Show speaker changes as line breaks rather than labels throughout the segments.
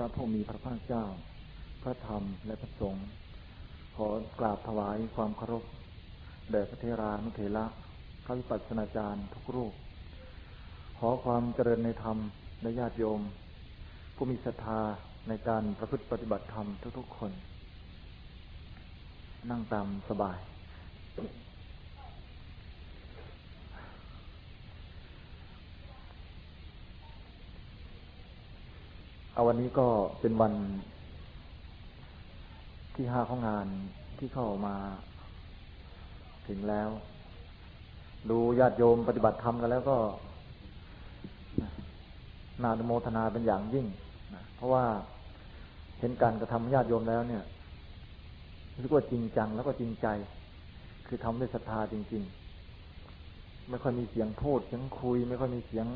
ระผู้มีพระภาคเจ้า พระธรรมและพระสงฆ์ขอกราบถวายความเคารพแด่พระเทรานุเถระพระวิปัสสนาจารย์ทุกรูป ขอความเจริญในธรรมและญาติโยม ผู้มีศรัทธาในการประพฤติปฏิบัติธรรมทุกๆคน นั่งตามสบาย เอาวันนี้ก็เป็นวันที่ห้าของงานที่เข้ามาถึงแล้ว ดูญาติโยมปฏิบัติธรรมกันแล้วก็นานโมทนาเป็นอย่างยิ่งนะเพราะว่าเห็นการกระทำญาติโยมแล้วเนี่ยรู้ว่าจริงจังแล้วก็จริงใจ คือทำด้วยศรัทธาจริง ๆ ไม่ค่อยมีเสียงพูดเสียงคุย ไม่ค่อยมีเสียง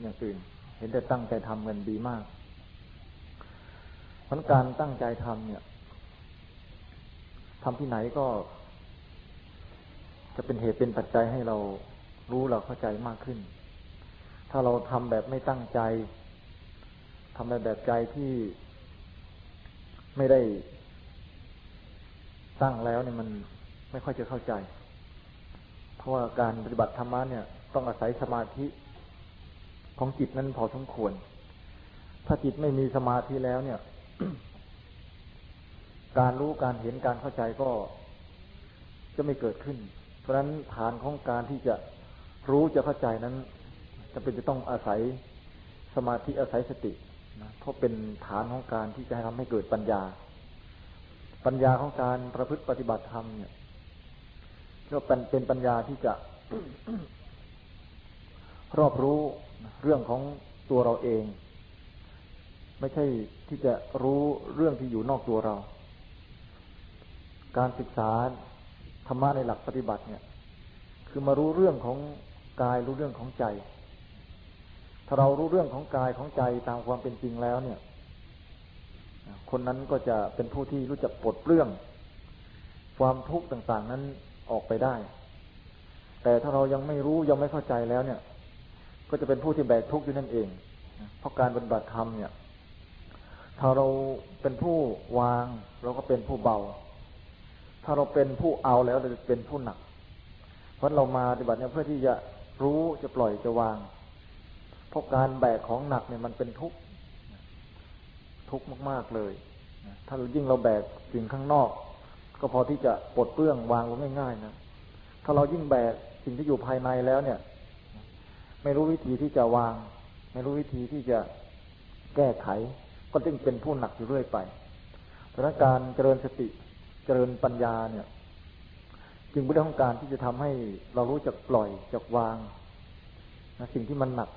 อย่างอื่นเห็นแต่ตั้งใจทำกันดีมาก พราะการตั้งใจทำเนี่ยทำที่ไหนก็ จะเป็นเหตุเป็นปัจจัยให้เรารู้เราเข้าใจมากขึ้น ถ้าเราทำแบบไม่ตั้งใจทำแบบแบบใจที่ไม่ได้ตั้งแล้วเนี่ยมันไม่ค่อยจะเข้าใจ เพราะว่าการปฏิบัติธรรมะเนี่ย ต้องอาศัยสมาธิของจิตนั้นพอสมควร ถ้าจิตไม่มีสมาธิแล้วเนี่ย การรู้การเห็นการเข้าใจก็จะไม่เกิดขึ้น เพราะฉะนั้นฐานของการที่จะรู้จะเข้าใจนั้นจะเป็นจะต้องอาศัยสมาธิอาศัยสตินะเพราะเป็นฐานของการที่จะทำให้เกิดปัญญา ปัญญาของการประพฤติปฏิบัติธรรมเนี่ยก็เป็นเป็นปัญญาที่จะรอบรู้เรื่องของตัวเราเอง ไม่ใช่ที่จะรู้เรื่องที่อยู่นอกตัวเรา การศึกษาธรรมะในหลักปฏิบัติเนี่ย คือมารู้เรื่องของกายรู้เรื่องของใจ ถ้าเรารู้เรื่องของกายของใจตามความเป็นจริงแล้วเนี่ย คนนั้นก็จะเป็นผู้ที่รู้จักปลดเปลื้อง ความทุกข์ต่างๆ นั้นออกไปได้ แต่ถ้าเรายังไม่รู้ยังไม่เข้าใจแล้วเนี่ย ก็จะเป็นผู้ที่แบกทุกข์อยู่นั่นเอง เพราะการปฏิบัติธรรมเนี่ย ถ้าเราเป็นผู้วาง เราก็เป็นผู้เบา ถ้าเราเป็นผู้เอาแล้วเราจะเป็นผู้หนัก เพราะเรามาปฏิบัติเนี่ยเพื่อที่จะรู้จะปล่อยจะวาง เพราะการแบกของหนักเนี่ยมันเป็นทุกข์ทุกข์มากๆเลย ถ้าเรายิ่งเราแบกสิ่งข้างนอก ก็พอที่จะปลดเปลื้องวางลงง่ายๆนะ ถ้าเรายิ่งแบกสิ่งที่อยู่ภายในแล้วเนี่ย ไม่รู้วิธีที่จะวาง ไม่รู้วิธีที่จะแก้ไข ก็จึงเป็นผู้หนักอยู่เรื่อยไปเพราะนั้นการเจริญสติเจริญปัญญาเนี่ย จึงเป็นเรื่องของการที่จะทำให้เรารู้จักปล่อยจักวางนะสิ่งที่มันหนัก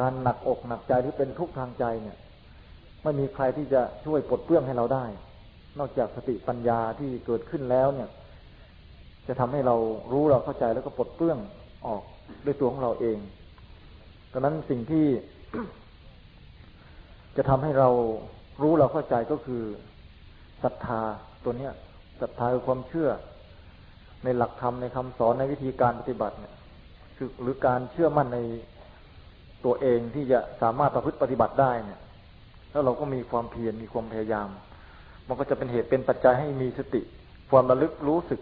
การหนักอกหนักใจหรือเป็นทุกข์ทางใจเนี่ยไม่มีใครที่จะช่วยปลดเปลื้องให้เราได้ นอกจากสติปัญญาที่เกิดขึ้นแล้วเนี่ย จะทำให้เรารู้เราเข้าใจแล้วก็ปลดเปลื้องออกด้วยตัวของเราเองดังนั้นสิ่งที่ จะทำให้เรารู้เราเข้าใจก็คือศรัทธาตัวเนี้ยศรัทธาคือความเชื่อ ในหลักธรรมในคำสอนในวิธีการปฏิบัติเนี่ยคือหรือการเชื่อมั่นในตัวเองที่จะสามารถประพฤติปฏิบัติได้เนี่ยแล้วเราก็มีความเพียรมีความพยายาม มันก็จะเป็นเหตุเป็นปัจจัยให้มีสติ ความระลึกรู้สึก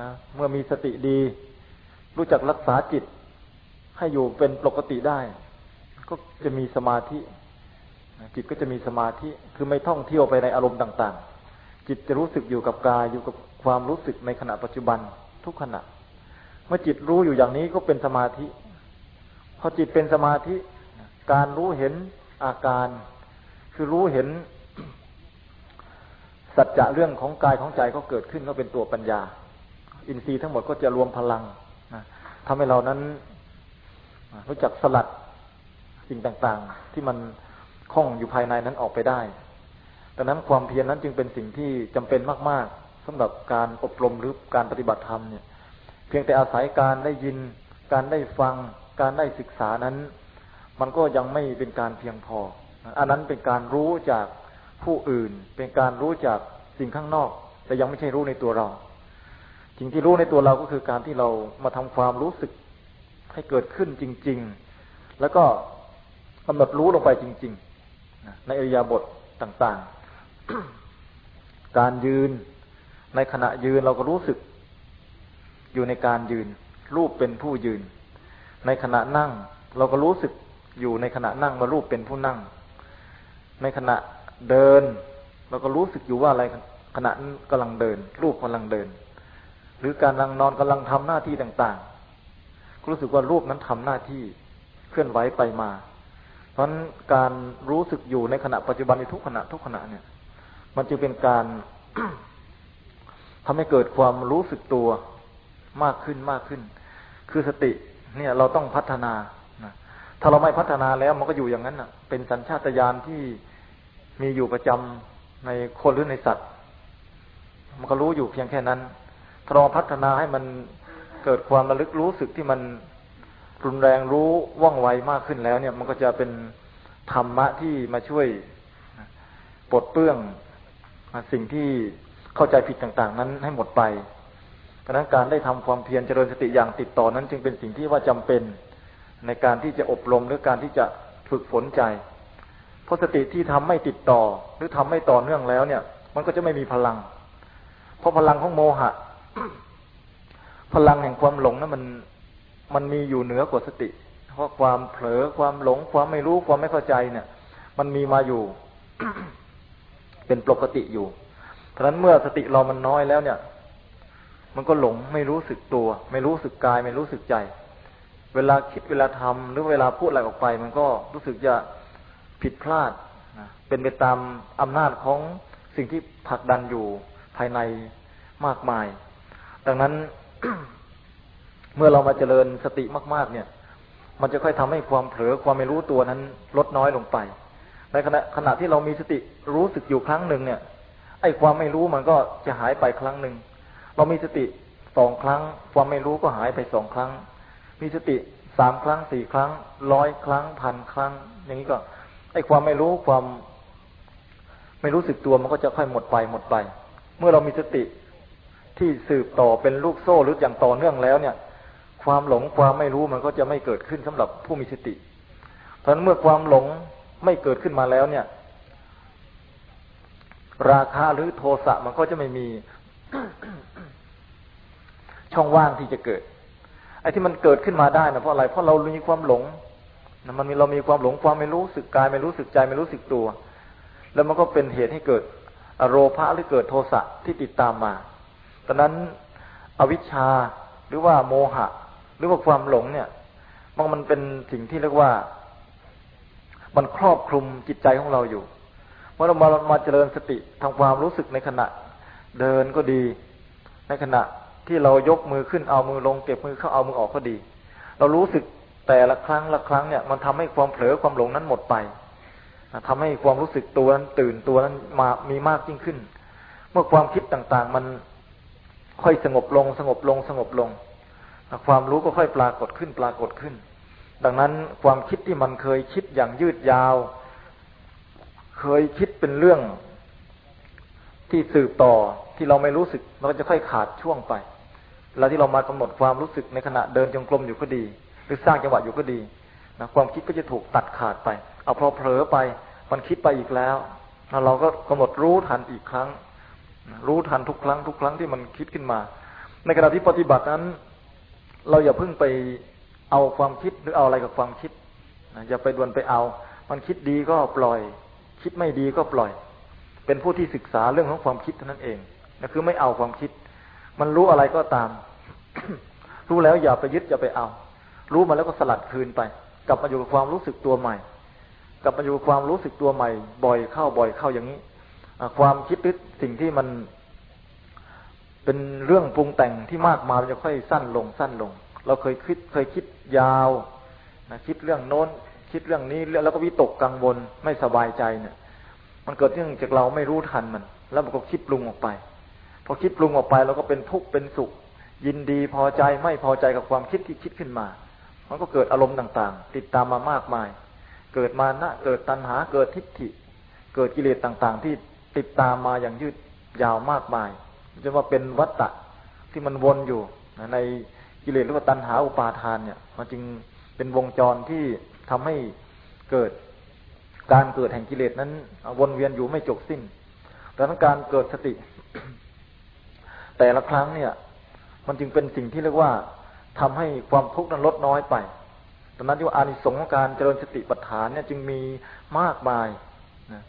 นะเมื่อมีสติดี รู้จักรักษาจิต ให้อยู่เป็นปกติได้ ก็จะมีสมาธิ จิตก็จะมีสมาธิคือไม่ท่องเที่ยวไปในอารมณ์ต่าง ๆ จิตจะรู้สึกอยู่กับกายอยู่กับความรู้สึกในขณะปัจจุบันทุกขณะ เมื่อจิตรู้อยู่อย่างนี้ก็เป็นสมาธิ พอจิตเป็นสมาธิ การรู้เห็นอาการ คือรู้เห็น สัจจะเรื่องของกายของใจก็เกิดขึ้นก็เป็นตัวปัญญา อินทรีย์ทั้งหมดก็จะรวมพลังทำให้เรานั้นรู้จักสลัดสิ่งต่าง ๆ ที่มัน คล้องอยู่ภายในนั้นออกไปได้ดังนั้นความเพียรนั้นจึงเป็นสิ่งที่จำเป็นมาก ๆสำหรับการอบรมหรือการปฏิบัติธรรมเนี่ย เพียงแต่อาศัยการได้ยิน การได้ฟัง การได้ศึกษานั้น มันก็ยังไม่เป็นการเพียงพอ อันนั้นเป็นการรู้จากผู้อื่น เป็นการรู้จากสิ่งข้างนอก แต่ยังไม่ใช่รู้ในตัวเรา สิ่งที่รู้ในตัวเราก็คือการที่เรามาทำความรู้สึกให้เกิดขึ้นจริง ๆ แล้วก็กำหนดรู้ลงไปจริงๆ ในอริยาบทต่างๆ การยืนในขณะยืนเราก็รู้สึก อยู่ในการยืน รูปเป็นผู้ยืน ในขณะนั่ง เราก็รู้สึกอยู่ในขณะนั่งว่ารูปเป็นผู้นั่ง ในขณะเดิน เราก็รู้สึกอยู่ว่าอะไรขณะกำลังเดิน รูปกำลังเดิน หรือการกำลังนอนกำลังทำหน้าที่ต่างๆรู้สึกว่ารูปนั้นทำหน้าที่เคลื่อนไหวไปมา เพราะฉะนั้นการรู้สึกอยู่ในขณะปัจจุบันในทุกขณะทุกขณะเนี่ย มันจึงเป็นการทำให้เกิดความรู้สึกตัวมากขึ้นมากขึ้น คือสติเนี่ยเราต้องพัฒนานะถ้าเราไม่พัฒนาแล้วมันก็อยู่อย่างนั้นนะเป็นสัญชาตญาณที่มีอยู่ประจำในคนหรือในสัตว์ มันก็รู้อยู่เพียงแค่นั้นถ้าเราพัฒนาให้มันเกิดความระลึกรู้สึกที่มัน รุนแรงรู้ว่องไวมากขึ้นแล้วเนี่ย มันก็จะเป็นธรรมะที่มาช่วยปลดเปื้องสิ่งที่เข้าใจผิดต่าง ๆ นั้นให้หมดไปเพราะนั้นการได้ทำความเพียรเจริญสติอย่างติดต่อนั้น จึงเป็นสิ่งที่ว่าจำเป็นในการที่จะอบรมหรือการที่จะฝึกฝนใจ เพราะสติที่ทำไม่ติดต่อ หรือทำไม่ต่อเนื่องแล้วเนี่ย มันก็จะไม่มีพลัง เพราะพลังของโมหะ พลังแห่งความหลงนั้นมัน มันมีอยู่เหนือกว่าสติ เพราะความเผลอความหลงความไม่รู้ความไม่เข้าใจเนี่ย มันมีมาอยู่ เป็นปกติอยู่เพราะฉะนั้นเมื่อสติเรามันน้อยแล้วเนี่ย มันก็หลงไม่รู้สึกตัว ไม่รู้สึกกาย ไม่รู้สึกใจ เวลาคิดเวลาทำหรือเวลาพูดอะไรออกไป มันก็รู้สึกจะผิดพลาดเป็นไปตามอำนาจของสิ่งที่ผลักดันอยู่ภายในมากมาย ดังนั้น เมื่อเรามาเจริญสติมากๆ เนี่ย มันจะค่อยทำให้ความเผลอความไม่รู้ตัวนั้นลดน้อยลงไป ในขณะขณะที่เรามีสติรู้สึกอยู่ครั้งหนึ่งเนี่ย ไอ้ความไม่รู้มันก็จะหายไปครั้งหนึ่ง เรามีสติสองครั้ง ความไม่รู้ก็หายไปสองครั้ง มีสติสามครั้งสี่ครั้งร้อยครั้งพันครั้ง อย่างนี้ก็ ไอ้ความไม่รู้ความ ไม่รู้สึกตัวมันก็จะค่อยหมดไปหมดไป เมื่อเรามีสติที่สืบต่อเป็นลูกโซ่หรืออย่างต่อเนื่องแล้วเนี่ย ความหลงความไม่รู้มันก็จะไม่เกิดขึ้นสำหรับผู้มีสติ เพราะนั้นเมื่อความหลงไม่เกิดขึ้นมาแล้วเนี่ย ราคาหรือโทสะมันก็จะไม่มี ช่องว่างที่จะเกิด ไอ้ที่มันเกิดขึ้นมาได้นะเพราะอะไร เพราะเรามีความหลงมันมีเรามีความหลงความไม่รู้สึกกาย ไม่รู้สึกใจไม่รู้สึกตัว แล้วมันก็เป็นเหตุให้เกิดอโรภะหรือเกิดโทสะที่ติดตามมาตอนนั้นอวิชชาหรือว่าโมหะ หรือว่าความหลงเนี่ยมันมันเป็นสิ่งที่เรียกว่า มันครอบคลุมจิตใจของเราอยู่เมื่อเรามามาเจริญสติทำความรู้สึกในขณะ เดินก็ดี ในขณะที่เรายกมือขึ้นเอามือลงเก็บมือเข้าเอามือออกก็ดี เรารู้สึกแต่ละครั้งละครั้งเนี่ย มันทำให้ความเผลอความหลงนั้นหมดไปทำให้ความรู้สึกตัวนั้นตื่นตัวนั้นมามีมากยิ่งขึ้น เมื่อความคิดต่างๆ มันค่อยสงบลงสงบลงสงบลง ความรู้ก็ค่อยปรากฏขึ้นปรากฏขึ้น ดังนั้นความคิดที่มันเคยคิดอย่างยืดยาว เคยคิดเป็นเรื่องที่สืบต่อที่เราไม่รู้สึกเราก็จะค่อยขาดช่วงไป แล้วที่เรามากำหนดความรู้สึกในขณะเดินจงกรมอยู่ก็ดี หรือสร้างจังหวะอยู่ก็ดีนะความคิดก็จะถูกตัดขาดไป เอาพอเผลอไป มันคิดไปอีกแล้วแล้วเราก็กำหนดรู้ทันอีกครั้ง รู้ทันทุกครั้งทุกครั้งที่มันคิดขึ้นมา ในขณะที่ปฏิบัตินั้น เราอย่าเพิ่งไปเอาความคิดหรือเอาอะไรกับความคิดอย่าไปดวนไปเอา มันคิดดีก็ปล่อย คิดไม่ดีก็ปล่อย เป็นผู้ที่ศึกษาเรื่องของความคิดเท่านั้นเองนะคือไม่เอาความคิด มันรู้อะไรก็ตาม รู้แล้วอย่าไปยึดอย่าไปเอา รู้มาแล้วก็สลัดคืนไป กลับมาอยู่กับความรู้สึกตัวใหม่ กลับมาอยู่กับความรู้สึกตัวใหม่ บ่อยเข้าบ่อยเข้าอย่างนี้ความคิดนึกสิ่งที่มัน เป็นเรื่องปรุงแต่งที่มากมามันจะค่อยสั้นลงสั้นลง เราเคยคิดเคยคิดยาวนะคิดเรื่องโน้น คิดเรื่องนี้แล้วก็วิตกกังวลไม่สบายใจเนี่ย มันเกิดเรื่องจากเราไม่รู้ทันมัน แล้วมันก็คิดปรุงออกไป พอคิดปรุงออกไปเราก็เป็นทุกข์เป็นสุข ยินดีพอใจไม่พอใจกับความคิดที่คิดขึ้นมา มันก็เกิดอารมณ์ต่างๆ ติดตามมามากมาย เกิดมานะเกิดตัณหาเกิดทิฏฐิ เกิดกิเลสต่างๆ ที่ติดตามมาอย่างยืดยาวมากมาย จะว่าเป็นวัฏฏะที่มันวนอยู่ในกิเลสหรือว่าตัณหาอุปาทานเนี่ย มันจึงเป็นวงจรที่ทำให้เกิดการเกิดแห่งกิเลสนั้น วนเวียนอยู่ไม่จบสิ้นดังนั้นการเกิดสติ แต่ละครั้งเนี่ย มันจึงเป็นสิ่งที่เรียกว่าทำให้ความทุกข์นั้นลดน้อยไปดังนั้นที่ว่าอานิสงส์ของการเจริญสติปัฏฐานเนี่ยจึงมีมากมายนะ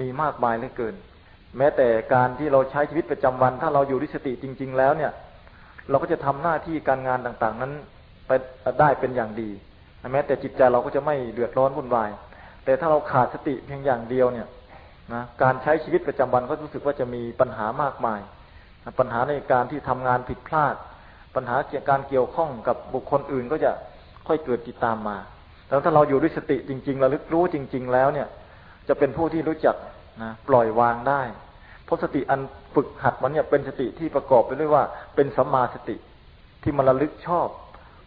มีมากมายเหลือเกิน แม้แต่การที่เราใช้ชีวิตประจำวัน ถ้าเราอยู่ด้วยสติจริง ๆ แล้วเนี่ย เราก็จะทำหน้าที่การงานต่างๆ นั้นไปได้เป็นอย่างดีแม้แต่จิตใจเราก็จะไม่เดือดร้อนวุ่นวาย แต่ถ้าเราขาดสติเพียงอย่างเดียวเนี่ยนะการใช้ชีวิตประจำวันก็รู้สึกว่าจะมีปัญหามากมาย ปัญหาในการที่ทำงานผิดพลาด ปัญหาเกี่ยวกับการเกี่ยวข้องกับบุคคลอื่นก็จะค่อยเกิดติดตามมาแล้วถ้าเราอยู่ด้วยสติจริงๆระลึกรู้จริง ๆ แล้วเนี่ย จะเป็นผู้ที่รู้จัก นะปล่อยวางได้เพราะสติอันฝึกหัดมันเนี่ยเป็นสติที่ประกอบไปด้วยว่า เป็นสัมมาสติที่มันระลึกชอบ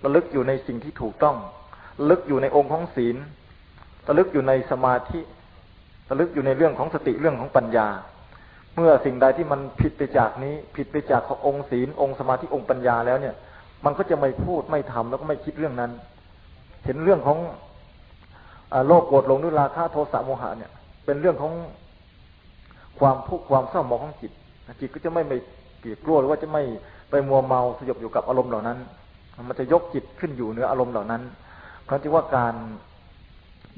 ระลึกอยู่ในสิ่งที่ถูกต้องระลึกอยู่ในองค์ของศีลระลึกอยู่ในสมาธิระลึกอยู่ในเรื่องของสติเรื่องของปัญญา เมื่อสิ่งใดที่มันผิดไปจากนี้ ผิดไปจากขององค์ศีลองค์สมาธิองค์ปัญญาแล้วเนี่ย มันก็จะไม่พูดไม่ทำแล้วก็ไม่คิดเรื่องนั้น เห็นเรื่องของโลภโกรธหลงด้วยราคะโทสะโมหะเนี่ย เป็นเรื่องของ ความทุกข์ความเศร้าหมองของจิตจิตก็จะไม่ไปเกลียดกลัวหรือว่าจะไม่ไปมัวเมาสยบอยู่กับอารมณ์เหล่านั้น มันจะยกจิตขึ้นอยู่เหนืออารมณ์เหล่านั้นเพราะที่ว่าการ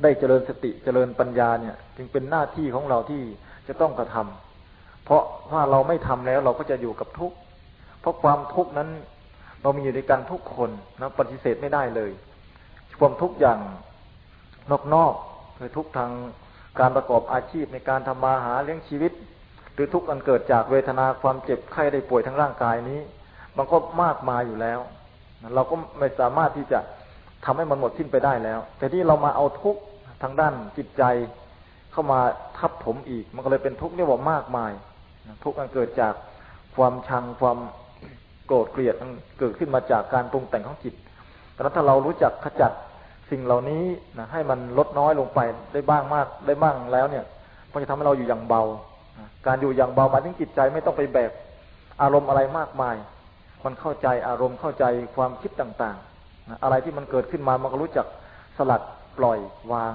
ได้เจริญสติเจริญปัญญาเนี่ย จึงเป็นหน้าที่ของเราที่จะต้องกระทำเพราะว่าเราไม่ทำแล้วเราก็จะอยู่กับทุกข์เพราะความทุกข์นั้น เรามีอยู่ในกันทุกคนนะปฏิเสธไม่ได้เลย ความทุกข์อย่างนอกๆคือทุกทาง การประกอบอาชีพในการทำมาหาเลี้ยงชีวิต หรือทุกข์อันเกิดจากเวทนาความเจ็บไข้ได้ป่วยทั้งร่างกายนี้ มันก็มากมายอยู่แล้ว เราก็ไม่สามารถที่จะทำให้มันหมดสิ้นไปได้แล้ว แต่ที่เรามาเอาทุกข์ทางด้านจิตใจเข้ามาทับถมอีก มันก็เลยเป็นทุกข์เรียกว่ามากมาย ทุกข์มันเกิดจากความชังความโกรธเกลียดเกิดขึ้นมาจากการปรุงแต่งของจิตแต่ถ้าเรารู้จักขจัด สิ่งเหล่านี้นะให้มันลดน้อยลงไปได้บ้างมากได้บ้างแล้วเนี่ย มันจะทำให้เราอยู่อย่างเบา การอยู่อย่างเบาหมายถึงจิตใจไม่ต้องไปแบกอารมณ์อะไรมากมาย มันเข้าใจอารมณ์เข้าใจความคิดต่างอะไรที่มันเกิดขึ้นมามันก็รู้จักสลัดปล่อยวาง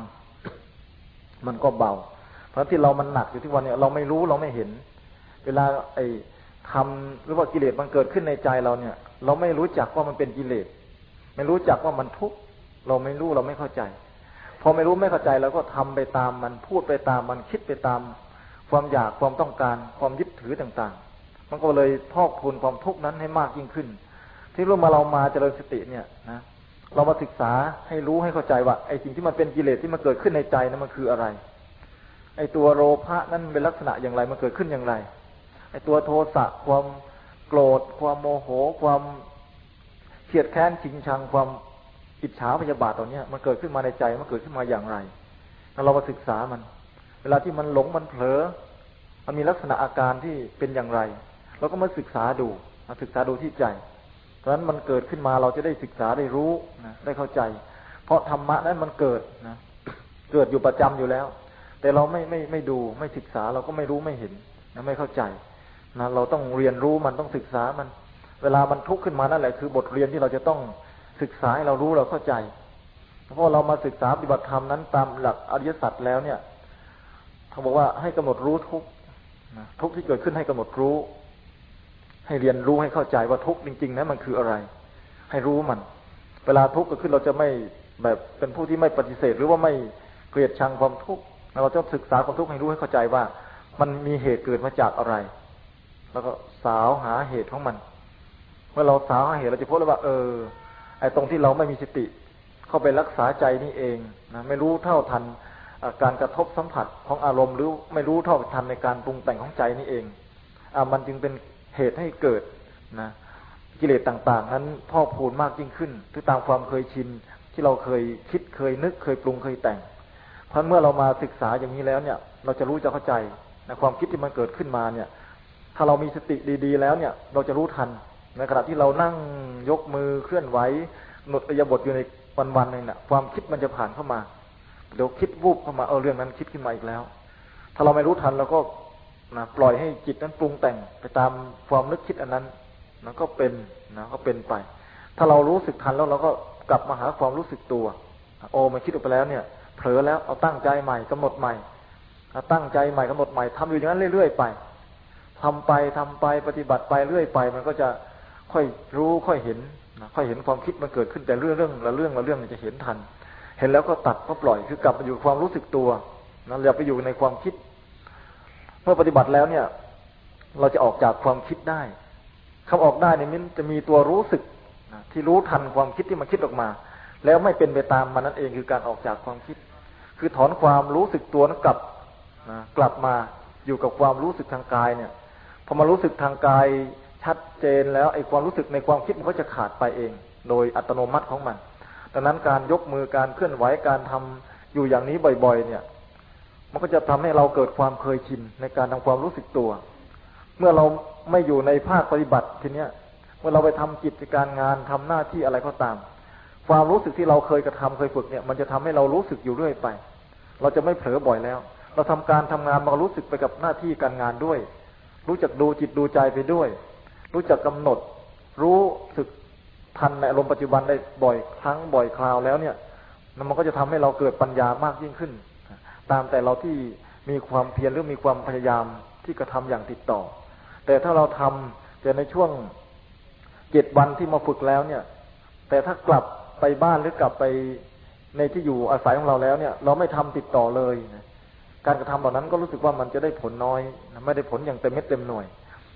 มันก็เบา เพราะที่เรามันหนักอยู่ที่วันนี้เราไม่รู้เราไม่เห็น เวลาไอ้ทำหรือว่ากิเลสมันเกิดขึ้นในใจเราเนี่ย เราไม่รู้จักว่ามันเป็นกิเลส ไม่รู้จักว่ามันทุกข์ เราไม่รู้เราไม่เข้าใจ พอไม่รู้ไม่เข้าใจเราก็ทำไปตามมันพูดไปตามมันคิดไปตาม ความอยากความต้องการ ความยึดถือต่างๆ มันก็เลยพอกพูนความทุกข์นั้นให้มากยิ่งขึ้น ที่รู้มาเรามาเจริญสติเนี่ยนะเรามาศึกษาให้รู้ให้เข้าใจว่าไอ้สิ่งที่มันเป็นกิเลสที่มันเกิดขึ้นในใจนั้นมันคืออะไร ไอ้ตัวโลภะนั้นเป็นลักษณะอย่างไรมันเกิดขึ้นอย่างไร ไอ้ตัวโทสะความโกรธ ความโมโห ความเกลียดแค้นชิงชังความ อิจฉาพยาบาทตรงนี้มันเกิดขึ้นมาในใจมันเกิดขึ้นมาอย่างไรเรามาศึกษามัน เวลาที่มันหลงมันเผลอ มันมีลักษณะอาการที่เป็นอย่างไรเราก็มาศึกษาดูมาศึกษาดูที่ใจ เพราะนั้นมันเกิดขึ้นมาเราจะได้ศึกษาได้รู้นะได้เข้าใจ เพราะธรรมะนั้นมันเกิดนะเกิดอยู่ประจำอยู่แล้ว แต่เราไม่ไม่ไม่ดูไม่ศึกษาเราก็ไม่รู้ไม่เห็นนะไม่เข้าใจนะเราต้องเรียนรู้มันต้องศึกษามัน เวลามันทุกข์ขึ้นมานั่นแหละคือบทเรียนที่เราจะต้อง ศึกษาให้เรารู้เราเข้าใจเพราะเรามาศึกษาปฏิบัติธรรมนั้นตามหลักอริยสัจแล้วเนี่ยเขาบอกว่าให้กำหนดรู้ทุกทุกที่เกิดขึ้นให้กำหนดรู้ ให้เรียนรู้ให้เข้าใจว่าทุกจริงๆนั้นมันคืออะไร ให้รู้มัน เวลาทุกข์เกิดขึ้นเราจะไม่แบบเป็นผู้ที่ไม่ปฏิเสธ หรือว่าไม่เกลียดชังความทุกข์เราต้องศึกษาความทุกข์ให้รู้ให้เข้าใจว่า มันมีเหตุเกิดมาจากอะไร แล้วก็สาวหาเหตุของมัน เมื่อเราสาวหาเหตุเราจะพบเลยว่า เออ ไอ้ตรงที่เราไม่มีสติ เข้าไปรักษาใจนี่เองนะไม่รู้เท่าทันการกระทบสัมผัสของอารมณ์หรือไม่รู้เท่าทันในการปรุงแต่งของใจนี่เองอ่ามันจึงเป็นเหตุให้เกิดนะกิเลสต่างๆ นั้นพ่อพูนมากยิ่งขึ้นคือตามความเคยชินที่เราเคยคิดเคยนึกเคยปรุงเคยแต่ง เพราะเมื่อเรามาศึกษาอย่างนี้แล้วเนี่ย เราจะรู้จะเข้าใจในความคิดที่มันเกิดขึ้นมาเนี่ย ถ้าเรามีสติดี ๆ แล้วเนี่ย เราจะรู้ทัน ในขณะที่เรานั่งยกมือเคลื่อนไหวหนดอยบทอยู่ในวันๆนึงน่ะ ความคิดมันจะผ่านเข้ามาเดี๋ยวคิดวูบเข้ามาเออเรื่องนั้นคิดขึ้นมาอีกแล้ว ถ้าเราไม่รู้ทันเราก็นะปล่อยให้จิตนั้นปรุงแต่งไปตามความนึกคิดอันนั้นนันก็เป็นนะก็เป็นไป ถ้าเรารู้สึกทันแล้วเราก็กลับมาหาความรู้สึกตัว โอ้มันคิดออกไปแล้วเนี่ยเผลอแล้วเอาตั้งใจใหม่กำหนดใหม่ตั้งใจใหม่กำหนดใหม่ทำอยู่อย่างนั้นเรื่อยๆไปทำไปทำไปปฏิบัติไปเรื่อยไป มันก็จะ ค่อยรู้ค่อยเห็นค่อยเห็นความคิดมันเกิดขึ้นแต่เรื่องเรื่องละเรื่องละเรื่องจะเห็นทัน เห็นแล้วก็ตัดก็ปล่อยคือกลับมาอยู่ความรู้สึกตัวนะอย่าไปอยู่ในความคิด เมื่อปฏิบัติแล้วเนี่ย เราจะออกจากความคิดได้คำออกได้เนี่ยมันจะมีตัวรู้สึกนะที่รู้ทันความคิดที่มันคิดออกมา แล้วไม่เป็นไปตามมันนั่นเองคือการออกจากความคิด คือถอนความรู้สึกตัวนั้นกลับนะกลับมาอยู่กับความรู้สึกทางกายเนี่ยพอมารู้สึกทางกาย ชัดเจนแล้วไอ้ความรู้สึกในความคิดมันก็จะขาดไปเอง โดยอัตโนมัติของมัน ดังนั้นการยกมือการเคลื่อนไหวการทำอยู่อย่างนี้บ่อย ๆ เนี่ย มันก็จะทำให้เราเกิดความเคยชินในการทำความรู้สึกตัว เมื่อเราไม่อยู่ในภาคปฏิบัติทีเนี้ยเมื่อเราไปทำกิจการงานทำหน้าที่อะไรก็ตาม ความรู้สึกที่เราเคยกระทำเคยฝึกเนี่ย มันจะทำให้เรารู้สึกอยู่เรื่อยไป เราจะไม่เผลอบ่อยแล้ว เราทำการทำงานมารู้สึกไปกับหน้าที่การงานด้วย รู้จักดูจิตดูใจไปด้วย รู้จักกำหนด รู้สึกทันในอารมณ์ปัจจุบันได้บ่อยครั้งบ่อยคราวแล้วเนี่ยมันก็จะทำให้เราเกิดปัญญามากยิ่งขึ้น ตามแต่เราที่มีความเพียรหรือมีความพยายามที่กระทำอย่างติดต่อ แต่ถ้าเราทำแต่ในช่วงเจ็ดวันที่มาฝึกแล้วเนี่ย แต่ถ้ากลับไปบ้านหรือกลับไปในที่อยู่อาศัยของเราแล้วเนี่ย เราไม่ทำติดต่อเลย การกระทำเหล่านั้นก็รู้สึกว่ามันจะได้ผลน้อย ไม่ได้ผลอย่างเต็มเม็ดเต็มหน่วย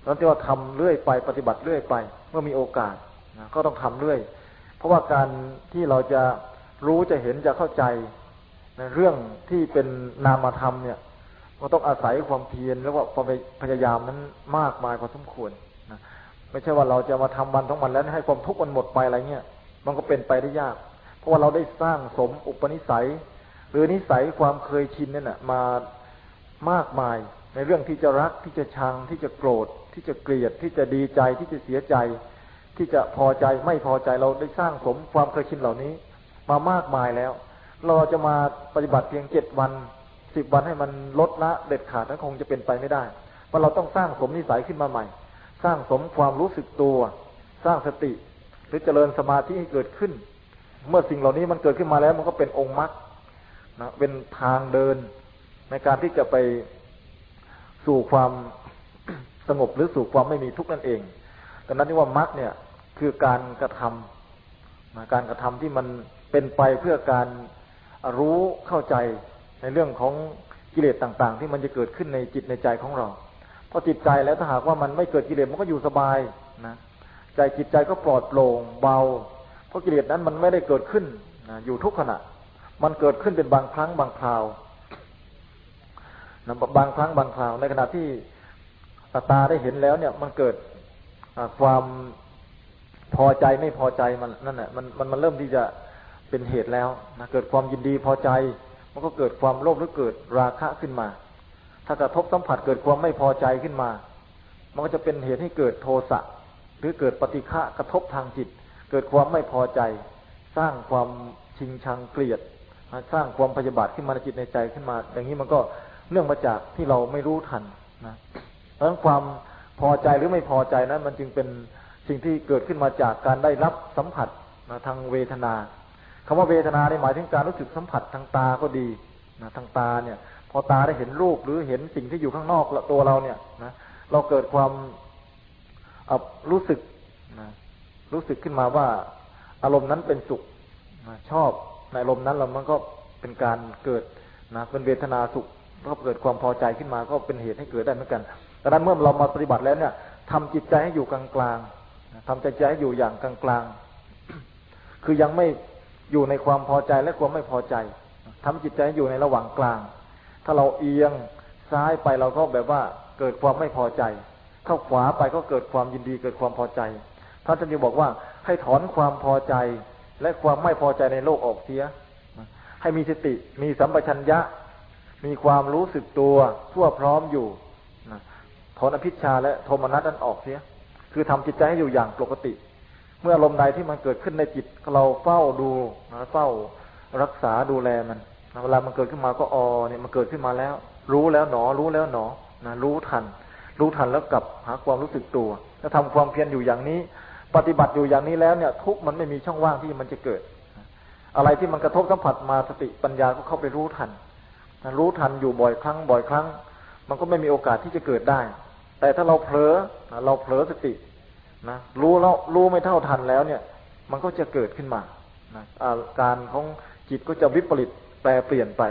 นั้นที่ว่าทำเรื่อยไปปฏิบัติเรื่อยไป เมื่อมีโอกาสนะก็ต้องทำเรื่อย เพราะว่าการที่เราจะรู้จะเห็นจะเข้าใจในเรื่องที่เป็นนามธรรมเนี่ยก็ต้องอาศัยความเพียรแล้วก็ความพยายามนั้นมากมายพอสมควรนะไม่ใช่ว่าเราจะมาทำวันทั้งวันแล้วให้ความทุกข์มันหมดไปอะไรเงี้ยมันก็เป็นไปได้ยาก เพราะว่าเราได้สร้างสมอุปนิสัย หรือนิสัยความเคยชินนั่นแหะมามากมายในเรื่องที่จะรักที่จะชังที่จะโกรธ ที่จะเกลียดที่จะดีใจที่จะเสียใจ ที่จะพอใจไม่พอใจเราได้สร้างสมความเคยชินเหล่านี้ มามากมายแล้ว เราจะมาปฏิบัติเพียงเจ็ดวันสิบวันให้มันลดละเด็ดขาดนั้นคงจะเป็นไปไม่ได้เพราะเราต้องสร้างสมนิสัยขึ้นมาใหม่ สร้างสมความรู้สึกตัว สร้างสติ หรือเจริญสมาธิให้เกิดขึ้น เมื่อสิ่งเหล่านี้มันเกิดขึ้นมาแล้ว มันก็เป็นองค์มรรคนะเป็นทางเดิน ในการที่จะไปสู่ความ สงบหรือสู่ความไม่มีทุกข์นั่นเองดังนั้นที่ว่ามรรคเนี่ยคือการกระทำการกระทำที่มันเป็นไปเพื่อการรู้เข้าใจในเรื่องของกิเลสต่าง ๆ ที่มันจะเกิดขึ้นในจิตในใจของเราพอจิตใจแล้วถ้าหากว่ามันไม่เกิดกิเลสมันก็อยู่สบายนะใจจิตใจก็ปลอดโปร่งเบา เพราะกิเลสนั้นมันไม่ได้เกิดขึ้นนะอยู่ทุกขณะ มันเกิดขึ้นเป็นบางครั้งบางคราวนะบางครั้งบางคราวในขณะที่ ตาได้เห็นแล้วเนี่ย มันเกิดความพอใจไม่พอใจมันนั่นแหละมันมันมันเริ่มที่จะเป็นเหตุแล้วนะเกิดความยินดีพอใจ มันก็เกิดความโลภหรือเกิดราคะขึ้นมา ถ้ากระทบสัมผัสเกิดความไม่พอใจขึ้นมา มันก็จะเป็นเหตุให้เกิดโทสะหรือเกิดปฏิฆะกระทบทางจิต เกิดความไม่พอใจ สร้างความชิงชังเกลียด สร้างความพยาบาทขึ้นมาในจิตในใจขึ้นมา อย่างนี้มันก็เนื่องมาจากที่เราไม่รู้ทันนะ ราะความพอใจหรือไม่พอใจนั้น มันจึงเป็นสิ่งที่เกิดขึ้นมาจากการได้รับสัมผัสนะทางเวทนาคำว่าเวทนาในหมายถึงการรู้สึกสัมผัสทางตาก็ดีนะทางตาเนี่ย พอตาได้เห็นรูปหรือเห็นสิ่งที่อยู่ข้างนอกตัวเราเนี่ยนะเราเกิดความรู้สึกนะรู้สึกขึ้นมาว่าอารมณ์นั้นเป็นสุขนะชอบในอารมณ์นั้นเรามันก็เป็นการเกิดนะเป็นเวทนาสุขก็เกิดความพอใจขึ้นมาก็เป็นเหตุให้เกิดได้เหมือนกัน ดังนั้นเมื่อเรามาปฏิบัติแล้วเนี่ยทำจิตใจให้อยู่กลางๆทำใจใจให้อยู่อย่างกลางๆ คือยังไม่อยู่ในความพอใจและความไม่พอใจทำจิตใจให้อยู่ในระหว่างกลาง ถ้าเราเอียงซ้ายไปเราก็แบบว่าเกิดความไม่พอใจ ถ้าขวาไปก็เกิดความยินดีเกิดความพอใจท่านจะบอกว่าให้ถอนความพอใจ และความไม่พอใจในโลกออกเสีย ให้มีสติ มีสัมปชัญญะ มีความรู้สึกตัวทั่วพร้อมอยู่ ถอนอภิชาและโทมนัสนั้นออกเสีย คือทำจิตใจให้อยู่อย่างปกติ เมื่อลมณ์ใดที่มันเกิดขึ้นในจิตเราเฝ้าดูนะเฝ้ารักษาดูแลมันเวลามันเกิดขึ้นมาก็อ๋อเนี่ยมันเกิดขึ้นมาแล้ว รู้แล้วหนอ รู้แล้วหนอนะรู้ทัน รู้ทันแล้วกลับหาความรู้สึกตัวแล้วทำความเพียรอยู่อย่างนี้ ปฏิบัติอยู่อย่างนี้แล้วเนี่ย ทุกมันไม่มีช่องว่างที่มันจะเกิด อะไรที่มันกระทบสัมผัสมาสติปัญญาก็เข้าไปรู้ทันรู้ทันอยู่บ่อยครั้ง บ่อยครั้ง มันก็ไม่มีโอกาสที่จะเกิดได้ แต่ถ้าเราเผลอเราเผลอสตินะรู้แล้วรู้ไม่เท่าทันแล้วเนี่ย มันก็จะเกิดขึ้นมานะอาการของจิตก็จะวิปริตแปรเปลี่ยนไป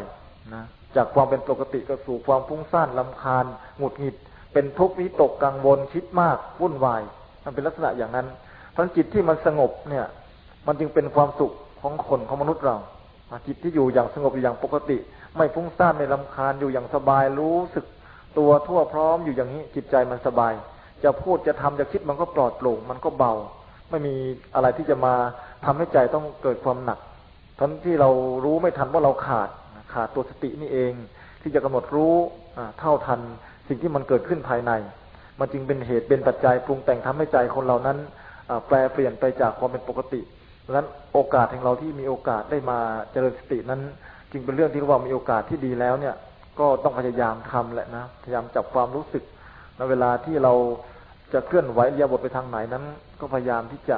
นะจากความเป็นปกติก็สู่ความฟุ้งซ่านลำคาญหงุดหงิด เป็นทุกข์วิตกกังวลคิดมากวุ่นวาย มันเป็นลักษณะอย่างนั้นเพราะจิตที่มันสงบเนี่ย มันจึงเป็นความสุขของคนของมนุษย์เราจิตที่อยู่อย่างสงบอยู่อย่างปกติ ไม่ฟุ้งซ่านไม่ลำคาญอยู่อย่างสบายรู้สึก ตัวทั่วพร้อมอยู่อย่างนี้ จิตใจมันสบาย จะพูดจะทำจะคิดมันก็ปลอดโปร่ง มันก็เบา ไม่มีอะไรที่จะมาทำให้ใจต้องเกิดความหนักทั้งที่เรารู้ไม่ทันว่าเราขาดขาดตัวสตินี่เอง ที่จะกำหนดรู้เท่าทันสิ่งที่มันเกิดขึ้นภายใน มันจึงเป็นเหตุเป็นปัจจัยปรุงแต่งทำให้ใจคนเรานั้นแปลเปลี่ยนไปจากความเป็นปกติดังนั้นโอกาสของเราที่มีโอกาสได้มาเจริญสตินั้น จึงเป็นเรื่องที่เรามีโอกาสที่ดีแล้วเนี่ย ก็ต้องพยายามทำแหละนะ พยายามจับความรู้สึกในเวลาที่เราจะเคลื่อนไหวเดียบทไปทางไหนนั้น ก็พยายามที่จะ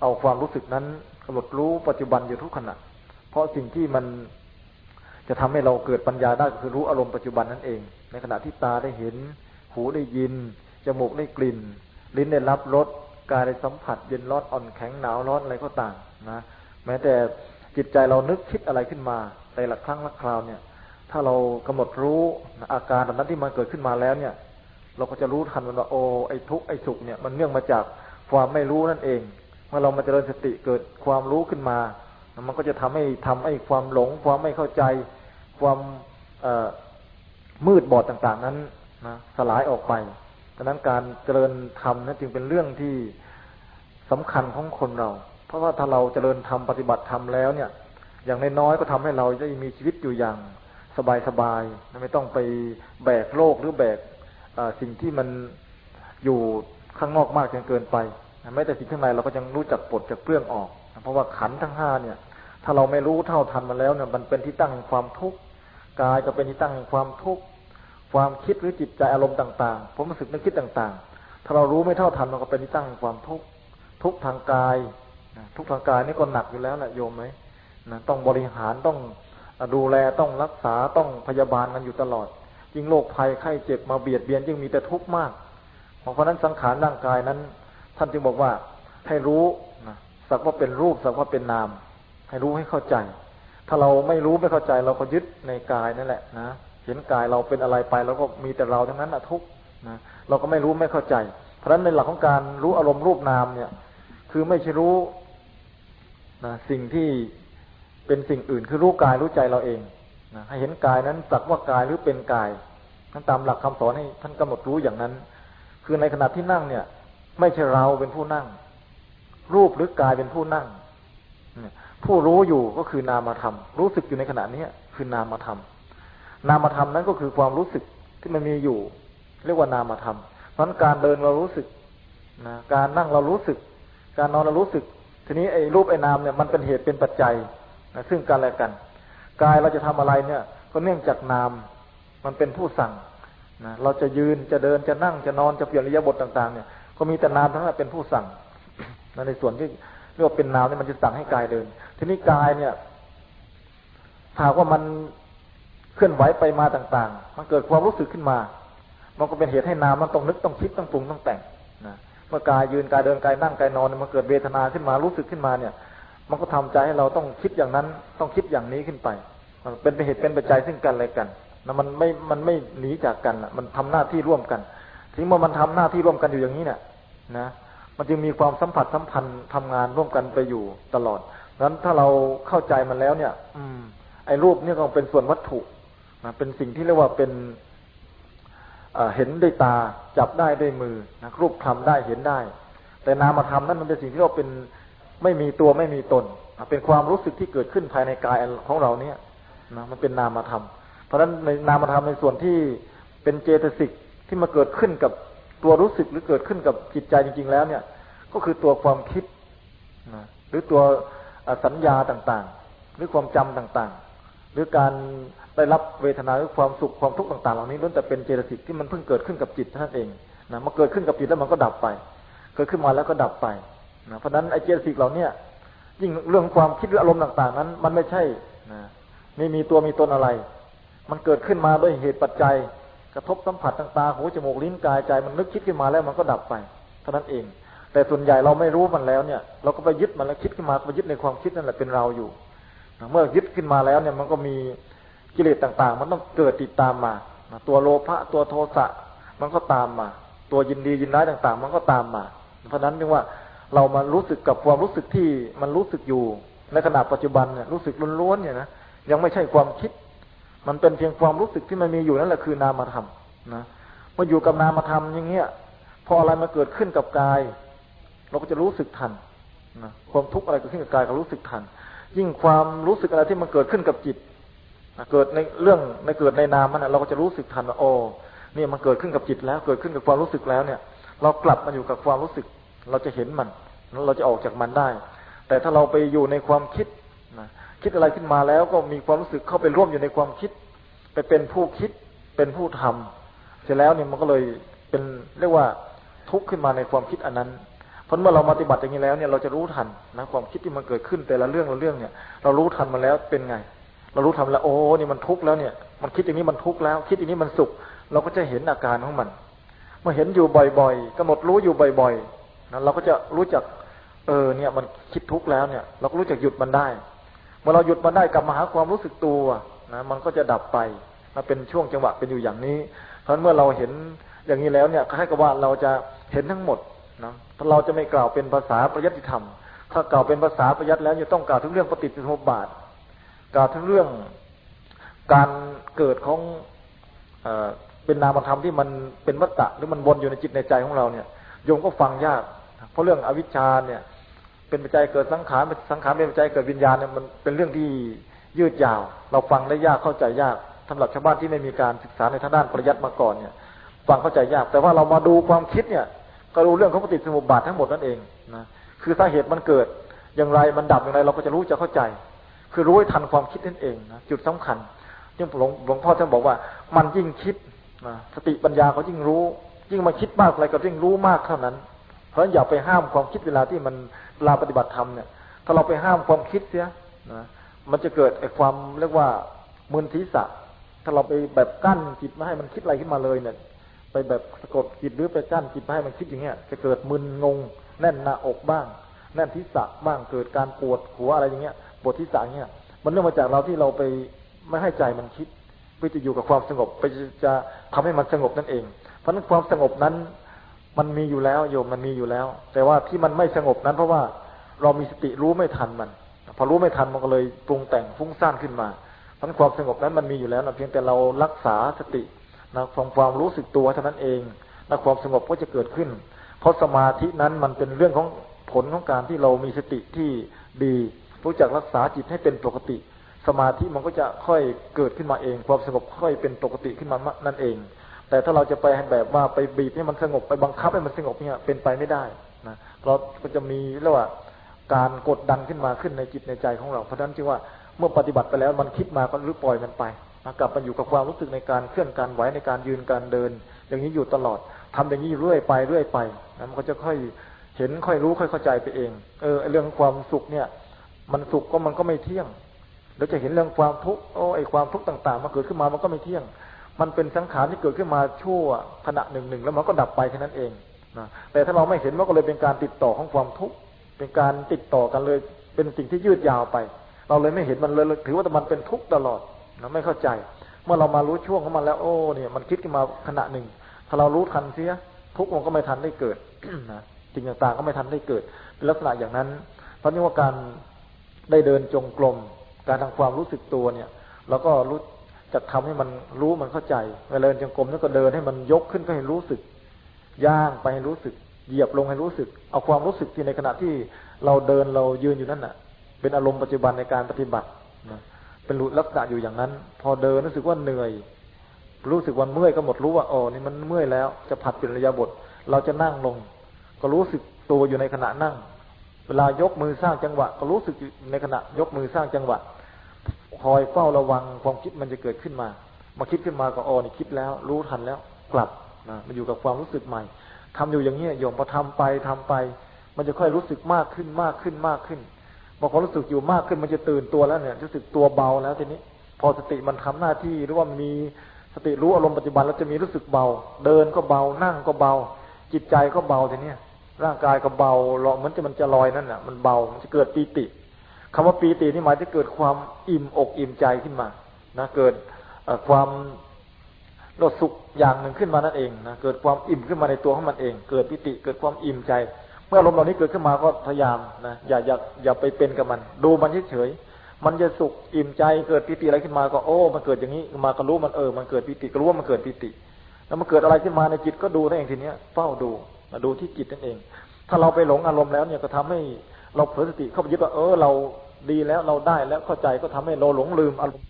เอาความรู้สึกนั้นกำหนดรู้ปัจจุบันอยู่ทุกขณะ เพราะสิ่งที่มันจะทำให้เราเกิดปัญญาได้คือรู้อารมณ์ปัจจุบันนั่นเอง ในขณะที่ตาได้เห็น หูได้ยิน จมูกได้กลิ่น ลิ้นได้รับรส กายได้สัมผัส เย็นร้อนอ่อนแข็งหนาวร้อนอะไรก็ต่างนะ แม้แต่จิตใจเรานึกคิดอะไรขึ้นมาในหลักครั้งละคราวเนี่ย ถ้าเรากำหนดรู้อาการแบบนั้นที่มันเกิดขึ้นมาแล้วเนี่ย เราก็จะรู้ทันว่าโอ้ไอ้ทุกข์ไอ้สุขเนี่ยมันเนื่องมาจากความไม่รู้นั่นเอง เมื่อเรามาเจริญสติเกิดความรู้ขึ้นมา มันก็จะทำให้ทำให้ความหลง ความไม่เข้าใจ ความมืดบอดต่าง ๆ นั้นนะสลายออกไปดังนั้นการเจริญธรรมนั้นจึงเป็นเรื่องที่สำคัญของคนเรา เพราะว่าถ้าเราเจริญธรรมปฏิบัติธรรมแล้วเนี่ย อย่างน้อยๆก็ทำให้เราได้มีชีวิตอยู่อย่าง สบายๆไม่ต้องไปแบกโลกหรือแบกสิ่งที่มันอยู่ข้างนอกมากจนเกินไปแม้แต่สิ่งข้างในเราก็ยังรู้จักปลดจากเปลื้องออก เพราะว่าขันทั้งห้าเนี่ย ถ้าเราไม่รู้เท่าทันมันแล้วเนี่ยมันเป็นที่ตั้งแห่งความทุกข์กายก็เป็นที่ตั้งแห่งความทุกข์ความคิดหรือจิตใจอารมณ์ต่างๆผมรู้สึกนึกคิดต่างๆ ถ้าเรารู้ไม่เท่าทันมันก็เป็นที่ตั้งแห่งความทุกข์ทุกทางกายทุกทางกายนี่ก็หนักอยู่แล้วแหละโยมไหมนะต้องบริหารต้อง ดูแลต้องรักษาต้องพยาบาลกันอยู่ตลอดยิ่งโรคภัยไข้เจ็บมาเบียดเบียนยิ่งมีแต่ทุกข์มากเพราะนั้นสังขารร่างกายนั้น ท่านจึงบอกว่าให้รู้นะสักว่าเป็นรูปสักว่าเป็นนาม ให้รู้ให้เข้าใจ ถ้าเราไม่รู้ไม่เข้าใจ เราก็ยึดในกายนั่นแหละนะเห็นกายเราเป็นอะไรไปเราก็มีแต่เราทั้งนั้นอะทุกนะเราก็ไม่รู้ไม่เข้าใจ เพราะฉะนั้นในหลักของการรู้อารมณ์รูปนามเนี่ย คือไม่ใช่รู้นะสิ่งที่ เป็นสิ่งอื่นคือรู้กายรู้ใจเราเองนะให้เห็นกายนั้นสักว่ากายหรือเป็นกายนั้นตามหลักคำสอนให้ท่านกำหนดรู้อย่างนั้น คือในขณะที่นั่งเนี่ย ไม่ใช่เราเป็นผู้นั่ง รูปหรือกายเป็นผู้นั่งผู้รู้อยู่ก็คือนามธรรม รู้สึกอยู่ในขณะนี้คือนามธรรม นามธรรมนั้นก็คือความรู้สึกที่มันมีอยู่ เรียกว่านามธรรม เพราะการเดินเรารู้สึกนะการนั่งเรารู้สึก การนอนเรารู้สึก ทีนี้ไอ้รูปไอ้นามเนี่ยมันเป็นเหตุเป็นปัจจัย นะซึ่งกันและกัน กายเราจะทำอะไรเนี่ย ก็เนื่องจากนาม มันเป็นผู้สั่งนะเราจะยืนจะเดินจะนั่งจะนอนจะเปลี่ยนระยะบทต่าง ๆ เนี่ย ก็มีแต่นามทั้งนั้นเป็นผู้สั่งในส่วนที่เรียกว่าเป็นนามเนี่ยมันจะสั่งให้กายเดิน ทีนี้กายเนี่ยหากว่ามันเคลื่อนไหวไปมาต่างๆ มันเกิดความรู้สึกขึ้นมา มันก็เป็นเหตุให้นามมันต้องนึกต้องคิดต้องปรุงต้องแต่งนะเมื่อกายยืนกายเดินกายนั่งกายนอนมันเกิดเวทนาขึ้นมารู้สึกขึ้นมาเนี่ย มันก็ทำใจให้เราต้องคิดอย่างนั้น ต้องคิดอย่างนี้ขึ้นไป มันเป็นเหตุเป็นปัจจัยซึ่งกันและกันนะมันไม่ มันไม่หนีจากกันมันทำหน้าที่ร่วมกัน ถึงเมื่อมันทำหน้าที่ร่วมกันอยู่อย่างนี้เนี่ยนะ มันจึงมีความสัมผัสสัมพันธ์ทำงานร่วมกันไปอยู่ตลอดนั้นถ้าเราเข้าใจมันแล้วเนี่ย อืม ไอ้รูปเนี่ยก็เป็นส่วนวัตถุนะเป็นสิ่งที่เรียกว่าเป็นเห็นด้วยตาจับได้ด้วยมือนะรูปทำได้เห็นได้ แต่นามธรรมนั้นมันเป็นสิ่งที่เราเป็น ไม่มีตัวไม่มีตน เป็นความรู้สึกที่เกิดขึ้นภายในกายของเราเนี่ยนะมันเป็นนามธรรม เพราะฉะนั้นในนามธรรมในส่วนที่เป็นเจตสิกที่มาเกิดขึ้นกับตัวรู้สึกหรือเกิดขึ้นกับจิตใจจริง ๆ แล้วเนี่ย ก็คือตัวความคิดนะหรือตัวสัญญาต่างๆ หรือความจำต่างๆ หรือการได้รับเวทนาหรือความสุขความทุกข์ต่างๆ เหล่านี้ล้วนแต่เป็นเจตสิกที่มันเพิ่งเกิดขึ้นกับจิตท่านั้นเองนะมาเกิดขึ้นกับจิตแล้วมันก็ดับไป เกิดขึ้นมาแล้วก็ดับไป นะเพราะนั้นไอ้เจตสิกเหล่านี้ยิ่งเรื่องความคิดหรืออารมณ์ต่าง ๆ นั้น มันไม่ใช่นะไม่มีตัวมีตนอะไร มันเกิดขึ้นมาด้วยเหตุปัจจัย กระทบสัมผัสต่างๆหูจมูกลิ้นกายใจมันนึกคิดขึ้นมาแล้วมันก็ดับไปเท่านั้นเอง แต่ส่วนใหญ่เราไม่รู้มันแล้วเนี่ย เราก็ไปยึดมันแล้วคิดขึ้นมาไปยึดในความคิดนั่นแหละเป็นเราอยู่เมื่อยึดขึ้นมาแล้วเนี่ยมันก็มีกิเลสต่างๆ มันต้องเกิดติดตามมาตัวโลภะตัวโทสะมันก็ตามมา ตัวยินดียินร้ายต่าง ๆ มันก็ตามมา เพราะนั้นเรียกว่า เรามารู้สึกกับความรู้สึกที่มันรู้สึกอยู่ ในขณะปัจจุบันเนี่ยรู้สึกล้วนๆเนี่ยนะยังไม่ใช่ความคิด มันเป็นเพียงความรู้สึกที่มันมีอยู่นั่นแหละคือนามธรรมนะเมื่ออยู่กับนามธรรมอย่างเงี้ยพออะไรมาเกิดขึ้นกับกาย เราก็จะรู้สึกทันนะความทุกข์อะไรเกิดขึ้นกับกายก็รู้สึกทัน ยิ่งความรู้สึกอะไรที่มันเกิดขึ้นกับจิตเกิดในเรื่องในเกิดในนามมันเราก็จะรู้สึกทันว่าโอ้นี่มันเกิดขึ้นกับจิตแล้ว เกิดขึ้นกับความรู้สึกแล้วเนี่ย เรากลับมาอยู่กับความรู้สึก เราจะเห็นมัน เราจะออกจากมันได้ แต่ถ้าเราไปอยู่ในความคิดนะคิดอะไรขึ้นมาแล้วก็มีความรู้สึกเข้าไปร่วมอยู่ในความคิด ไปเป็นผู้คิดเป็นผู้ทำเสร็จแล้วเนี่ยมันก็เลยเป็นเรียกว่าทุกข์ขึ้นมาในความคิดอันนั้นเพราะเมื่อเราปฏิบัติอย่างนี้แล้วเนี่ยเราจะรู้ทันนะความคิดที่มันเกิดขึ้นแต่ละเรื่องละเรื่องเนี่ย เรารู้ทันมันแล้วเป็นไง เรารู้ทำแล้วโอ้นี่มันทุกข์แล้วเนี่ย มันคิดอย่างนี้มันทุกข์แล้ว คิดอย่างนี้มันสุข เราก็จะเห็นอาการของมันเมื่อเห็นอยู่บ่อย ๆกำหนดรู้อยู่บ่อยๆ นะเราก็จะรู้จัก เออเนี่ยมันคิดทุกข์แล้วเนี่ย เราก็รู้จักหยุดมันได้ เมื่อเราหยุดมันได้กลับมาหาความรู้สึกตัวนะมันก็จะดับไปนะเป็นช่วงจังหวะเป็นอยู่อย่างนี้ เพราะเมื่อเราเห็นอย่างนี้แล้วเนี่ยให้ายกับว่าเราจะเห็นทั้งหมดนะถ้าเราจะไม่กล่าวเป็นภาษาประยัติธรรม ถ้ากล่าวเป็นภาษาประยัติแล้วจะต้องกล่าวถึงเรื่องปฏิจจสมุปบาท กล่าวทั้งเรื่องการเกิดของเอเป็นนามธรรมที่มันเป็นวัตตะหรือมันวนอยู่ในจิตในใจของเราเนี่ยโยมก็ฟังยาก เพราะเรื่องอวิชชาเนี่ย เป็นปัจจัยเกิดสังขารสังขารเป็นปัจจัยเกิดวิญญาณเนี่ยมันเป็นเรื่องที่ยืดยาว เราฟังได้ยากเข้าใจยากสำหรับชาวบ้านที่ไม่มีการศึกษาในทางด้านปริยัติมาก่อนเนี่ย ฟังเข้าใจยาก แต่ว่าเรามาดูความคิดเนี่ย ก็รู้เรื่องของปฏิสมุปบาททั้งหมดนั่นเองนะคือสาเหตุมันเกิดอย่างไรมันดับอย่างไรเราก็จะรู้จะเข้าใจ คือรู้ให้ทันความคิดนั่นเองนะจุดสำคัญยิ่งหลวงหลวงพ่อท่านบอกว่า มันยิ่งคิดนะสติปัญญาเขายิ่งรู้ ยิ่งมาคิดมากอะไรก็ยิ่งรู้มากเท่านั้น เพราะอย่าไปห้ามความคิดเวลาที่มันเวลาปฏิบัติธรรมเนี่ย ถ้าเราไปห้ามความคิดเสียนะมันจะเกิดไอ้ความเรียกว่ามึนทิสะถ้าเราไปแบบกั้นจิตไม่ให้มันคิดอะไรขึ้นมาเลยเนี่ย ไปแบบสะกดจิตหรือไปกั้นจิตไม่ให้มันคิดอย่างเงี้ย จะเกิดมึนงง แน่นหน้าอกบ้าง แน่นทิศะบ้างเกิดการปวดหัวอะไรอย่างเงี้ยบทที่สามเนี่ยมันเนื่องมาจากเราที่เราไปไม่ให้ใจมันคิดเพื่อจะอยู่กับความสงบไปจะทำให้มันสงบนั่นเอง เพราะนั้นความสงบนั้น มันมีอยู่แล้วโยมมันมีอยู่แล้ว แต่ว่าที่มันไม่สงบนั้นเพราะว่าเรามีสติรู้ไม่ทันมัน พอรู้ไม่ทันมันก็เลยปรุงแต่งฟุ้งซ่านขึ้นมาเพราะความสงบนั้นมันมีอยู่แล้วนะเพียงแต่เรารักษาสตินะความความรู้สึกตัวเท่านั้นเองนะความสงบก็จะเกิดขึ้น เพราะสมาธินั้นมันเป็นเรื่องของผลของการที่เรามีสติที่ดี รู้จักรักษาจิตให้เป็นปกติ สมาธิมันก็จะค่อยเกิดขึ้นมาเอง ความสงบค่อยเป็นปกติขึ้นมานั่นเอง แต่ถ้าเราจะไปแบบว่าไปบีบให้มันสงบไปบังคับให้มันสงบเนี่ยเป็นไปไม่ได้นะเราก็จะมีเรียกว่าการกดดันขึ้นมาขึ้นในจิตในใจของเราเพราะฉะนั้นจึงว่าเมื่อปฏิบัติไปแล้วมันคิดมาก็รู้ปล่อยมันไปกลับมาอยู่กับความรู้สึกในการเคลื่อนการไหวในการยืนการเดิน อย่างนี้อยู่ตลอดทำอย่างนี้เรื่อยไปเรื่อยไปนะมันก็จะค่อยเห็นค่อยรู้ค่อยเข้าใจไปเองเออเรื่องความสุขเนี่ย มันสุขก็มันก็ไม่เที่ยงเราจะเห็นเรื่องความทุกข์โอ้ไอความทุกข์ต่าง ๆ มาเกิดขึ้นมามันก็ไม่เที่ยง มันเป็นสังขารที่เกิดขึ้นมาชั่วขณะหนึ่งหนึ่งแล้วมันก็ดับไปแค่นั้นเองนะแต่ถ้าเราไม่เห็นมันก็เลยเป็นการติดต่อของความทุกข์เป็นการติดต่อกันเลย เป็นสิ่งที่ยืดยาวไป เราเลยไม่เห็นมันเลยถือว่ามันเป็นทุกข์ตลอดนะไม่เข้าใจ เมื่อเรามารู้ช่วงของมันแล้วโอ้เนี่ยมันคิดขึ้นมาขณะหนึ่ง ถ้าเรารู้ทันเสียทุกข์มันก็ไม่ทันได้เกิดนะสิ่งต่างๆก็ไม่ทันได้เกิด เป็นลักษณะอย่างนั้นเพราะนี่ว่าการได้เดินจงกรมการทำความรู้สึกตัวเนี่ยเราก็รู้ จะทำให้มันรู้มันเข้าใจ เวลาเดินจงกรมแล้วก็เดินให้มันยกขึ้นก็ให้รู้สึก ย่างไปให้รู้สึก เหยียบลงให้รู้สึก เอาความรู้สึกที่ในขณะที่เราเดินเรายืนอยู่นั่นน่ะ เป็นอารมณ์ปัจจุบันในการปฏิบัตินะเป็นลักษณะอยู่อย่างนั้น พอเดินรู้สึกว่าเหนื่อย รู้สึกวันเมื่อยก็หมดรู้ว่าอ๋อนี่มันเมื่อยแล้ว จะผัดเปลี่ยนระยะบท เราจะนั่งลง ก็รู้สึกตัวอยู่ในขณะนั่ง เวลายกมือสร้างจังหวะ ก็รู้สึกในขณะยกมือสร้างจังหวะ คอยเฝ้าระวังความคิดมันจะเกิดขึ้นมา มาคิดขึ้นมาก็อ๋อนี่คิดแล้ว รู้ทันแล้ว กลับนะมาอยู่กับความรู้สึกใหม่ทำอยู่อย่างนี้โยมพอทำไปทำไป มันจะค่อยรู้สึกมากขึ้นมากขึ้นมากขึ้นพอความรู้สึกอยู่มากขึ้นมันจะตื่นตัวแล้วเนี่ยรู้สึกตัวเบาแล้วทีนี้ พอสติมันทำหน้าที่หรือว่ามีสติรู้อารมณ์ปัจจุบันแล้วจะมีรู้สึกเบา เดินก็เบานั่งก็เบา จิตใจก็เบาทีนี้ร่างกายก็เบาลอเหมือนจะมันจะลอยนั่นน่ะมันเบามันจะเกิดปีติ คำว่าปีตินี่หมายจะเกิดความอิ่มอกอิ่มใจขึ้นมานะเกิดความรสสุขอย่างหนึ่งขึ้นมานั่นเองนะเกิดความอิ่มขึ้นมาในตัวของมันเอง เกิดปิติเกิดความอิ่มใจ เมื่ออารมณ์เหล่านี้เกิดขึ้นมาก็พยายามนะอย่าอย่าอย่าไปเป็นกับมัน ดูมันเฉยๆมันจะสุขอิ่มใจเกิดปิติอะไรขึ้นมาก็โอ้ มันเกิดอย่างนี้มาก็รู้มันเออ มันเกิดปิติก็รู้ว่ามันเกิดปิติ แล้วมันเกิดอะไรขึ้นมาในจิตก็ดูนั่นเองทีเนี้ยเฝ้าดูมาดูที่จิตนั่นเอง ถ้าเราไปหลงอารมณ์แล้วเนี่ยก็ทำให้ เราเผลอสติเข้าไปยึดว่าเออเราดีแล้วเราได้แล้วเข้าใจก็ทำให้เราหลงลืมอารมณ์